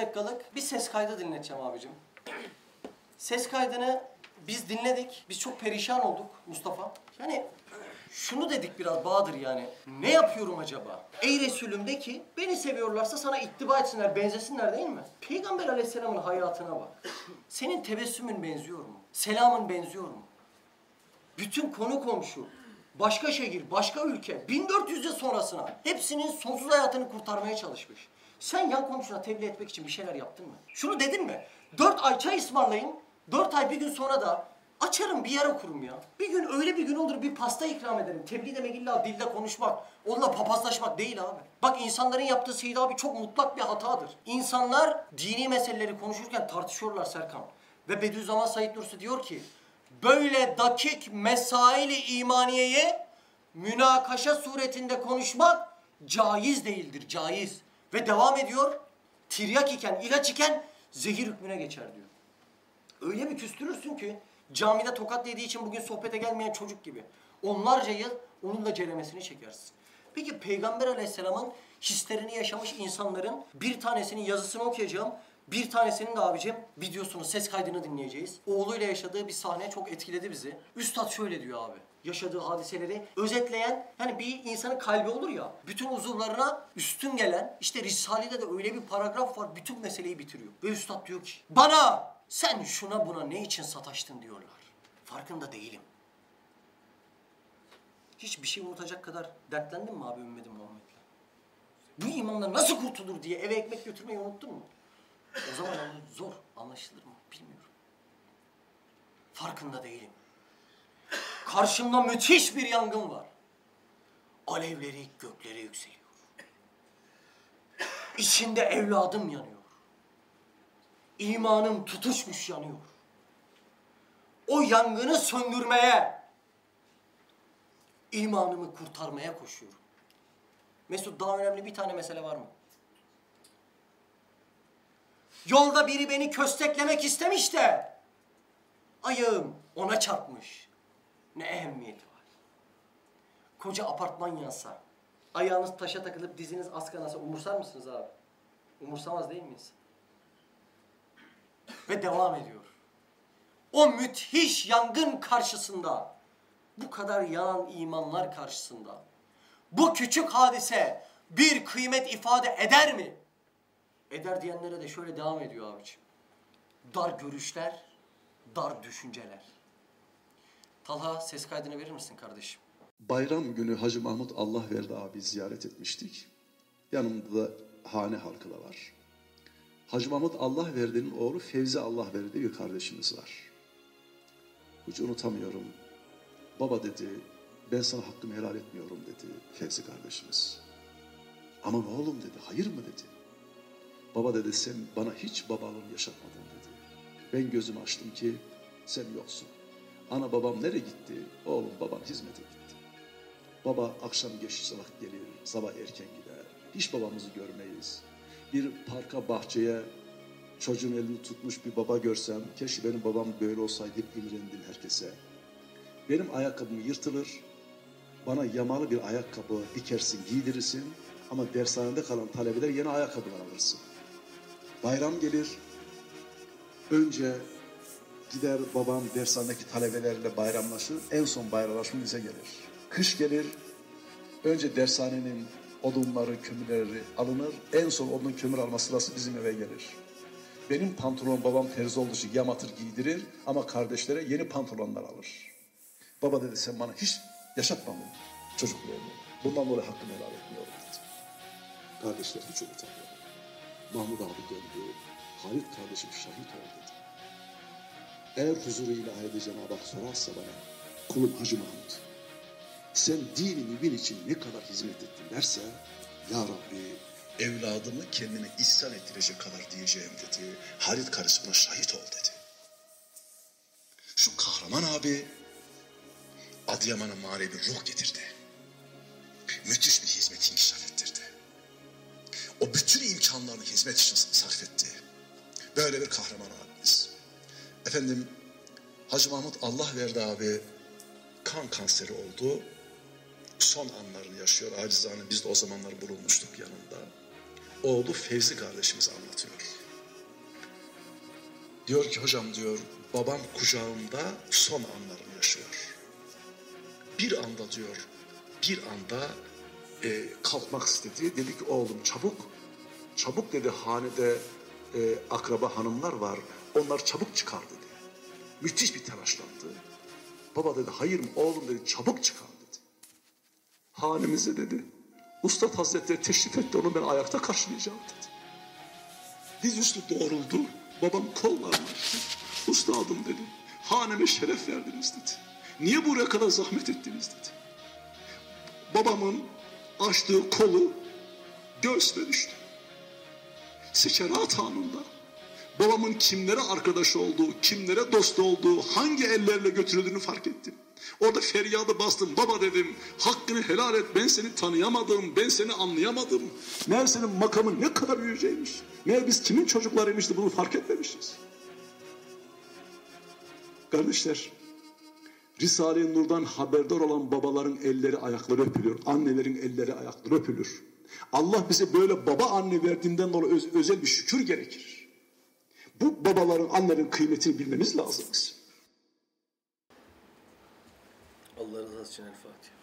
dakikalık bir ses kaydı dinleteceğim abicim. Ses kaydını biz dinledik. Biz çok perişan olduk Mustafa. Yani şunu dedik biraz Bahadır yani. Ne yapıyorum acaba? Ey Resulüm de ki beni seviyorlarsa sana ittiba etsinler, benzesinler değil mi? Peygamber aleyhisselamın hayatına bak. Senin tebessümün benziyor mu? Selamın benziyor mu? Bütün konu komşu, başka şehir, başka ülke, 1400 yıl sonrasına hepsinin sonsuz hayatını kurtarmaya çalışmış. Sen yan komşuna tebliğ etmek için bir şeyler yaptın mı? Şunu dedin mi? Dört ay çay ısmarlayın, dört ay bir gün sonra da açarım bir yer okurum ya. Bir gün öyle bir gün olur bir pasta ikram ederim. Tebliğ demek illa dilde konuşmak, onunla papazlaşmak değil abi. Bak insanların yaptığı Seyit abi çok mutlak bir hatadır. İnsanlar dini meseleleri konuşurken tartışıyorlar Serkan. Ve Bediüzzaman Said Nursi diyor ki, böyle dakik mesaili imaniyeye münakaşa suretinde konuşmak caiz değildir, caiz. Ve devam ediyor, tiryak iken, ilaç iken zehir hükmüne geçer diyor. Öyle bir küstürürsün ki camide tokat yediği için bugün sohbete gelmeyen çocuk gibi. Onlarca yıl onun da ceremesini çekersin. Peki Peygamber Aleyhisselam'ın hislerini yaşamış insanların bir tanesinin yazısını okuyacağım. Bir tanesinin de abicim videosunu, ses kaydını dinleyeceğiz. Oğluyla yaşadığı bir sahne çok etkiledi bizi. Üstad şöyle diyor abi. Yaşadığı hadiseleri özetleyen, hani bir insanın kalbi olur ya, bütün uzuvlarına üstün gelen, işte Risale'de de öyle bir paragraf var, bütün meseleyi bitiriyor. Ve Üstad diyor ki, bana sen şuna buna ne için sataştın diyorlar. Farkında değilim. Hiç bir şey unutacak kadar dertlendin mi abi ümmedim Muhammed'le? Bu imanla nasıl kurtulur diye eve ekmek götürmeyi unuttun mu? O zaman zor. Anlaşılır mı? Bilmiyorum. Farkında değilim. Karşımda müthiş bir yangın var. Alevleri göklere yükseliyor. İçinde evladım yanıyor. İmanım tutuşmuş yanıyor. O yangını söndürmeye, imanımı kurtarmaya koşuyorum. Mesut daha önemli bir tane mesele var mı? Yolda biri beni kösteklemek istemiş de ayağım ona çarpmış. Ne ehemmiyeti var. Koca apartman yansa, ayağınız taşa takılıp diziniz az kanasa umursar mısınız abi? Umursamaz değil miyiz? Ve devam ediyor. O müthiş yangın karşısında, bu kadar yanan imanlar karşısında, bu küçük hadise bir kıymet ifade eder mi? Eder diyenlere de şöyle devam ediyor abiciğim. Dar görüşler, dar düşünceler. Talha ses kaydını verir misin kardeşim? Bayram günü Hacı Mahmut Allah verdi abi ziyaret etmiştik. Yanımda da hane halkı da var. Hacı Mahmut Allah verdiğinin oğlu Fevzi Allah verdi bir kardeşimiz var. Hiç unutamıyorum. Baba dedi, ben sana hakkımı helal etmiyorum dedi Fevzi kardeşimiz. Aman oğlum dedi, hayır mı dedi. Baba dedi sen bana hiç babalığını yaşatmadın dedi. Ben gözümü açtım ki sen yoksun. Ana babam nereye gitti? Oğlum baban hizmete gitti. Baba akşam geç sabah gelir, sabah erken gider. Hiç babamızı görmeyiz. Bir parka bahçeye çocuğun elini tutmuş bir baba görsem, keşke benim babam böyle olsaydı imrendim herkese. Benim ayakkabım yırtılır, bana yamalı bir ayakkabı dikersin, giydirirsin ama dershanede kalan talebeler yeni ayakkabılar alırsın. Bayram gelir, önce gider babam dershanedeki talebelerle bayramlaşır, en son bayramlaşma bize gelir. Kış gelir, önce dershanenin odunları, kömürleri alınır, en son odun kömür alma sırası bizim eve gelir. Benim pantolon babam terzi olduğu için yamatır giydirir ama kardeşlere yeni pantolonlar alır. Baba dedi sen bana hiç yaşatmadın çocukluğumu. Bundan dolayı hakkımı helal etmiyorum dedi. Hiç unutamıyorum. Mahmut abi döndü. Halit kardeşim şahit ol dedi. Eğer huzuru ilahide Cenab-ı Hak sorarsa bana, kulum Hacı Mahmut, sen dini mübin için ne kadar hizmet ettin derse, Ya Rabbi, evladımı kendine ihsan ettirecek kadar diyeceğim dedi. Halit karısına şahit ol dedi. Şu kahraman abi, Adıyaman'a manevi ruh getirdi. Müthiş bir hizmet inkişaf ettirdi. İmkanlarını hizmet için sarf etti. Böyle bir kahraman abimiz. Efendim Hacı Mahmut Allah verdi abi kan kanseri oldu. Son anlarını yaşıyor. Acizane biz de o zamanlar bulunmuştuk yanında. Oğlu Fevzi kardeşimiz anlatıyor. Diyor ki hocam diyor babam kucağımda son anlarını yaşıyor. Bir anda diyor bir anda e, kalkmak istedi. Dedi ki oğlum çabuk çabuk dedi hanede e, akraba hanımlar var onlar çabuk çıkar dedi. Müthiş bir telaşlandı. Baba dedi hayır mı oğlum dedi çabuk çıkar dedi. Hanemize dedi. Ustad Hazretleri teşrif etti onu ben ayakta karşılayacağım dedi. Dizüstü doğruldu. Babam kollarını açtı. Ustadım dedi. Haneme şeref verdiniz dedi. Niye buraya kadar zahmet ettiniz dedi. Babamın açtığı kolu göğsüme düştü. Sekerat anında babamın kimlere arkadaş olduğu, kimlere dost olduğu, hangi ellerle götürüldüğünü fark ettim. Orada feryadı bastım. Baba dedim hakkını helal et. Ben seni tanıyamadım. Ben seni anlayamadım. Meğer senin makamın ne kadar yüceymiş. Meğer biz kimin çocuklarıymıştı bunu fark etmemişiz. Kardeşler, Risale-i Nur'dan haberdar olan babaların elleri ayakları öpülür. Annelerin elleri ayakları öpülür. Allah bize böyle baba anne verdiğinden dolayı öz- özel bir şükür gerekir. Bu babaların, annelerin kıymetini bilmemiz lazım. Allah razı olsun El Fatiha.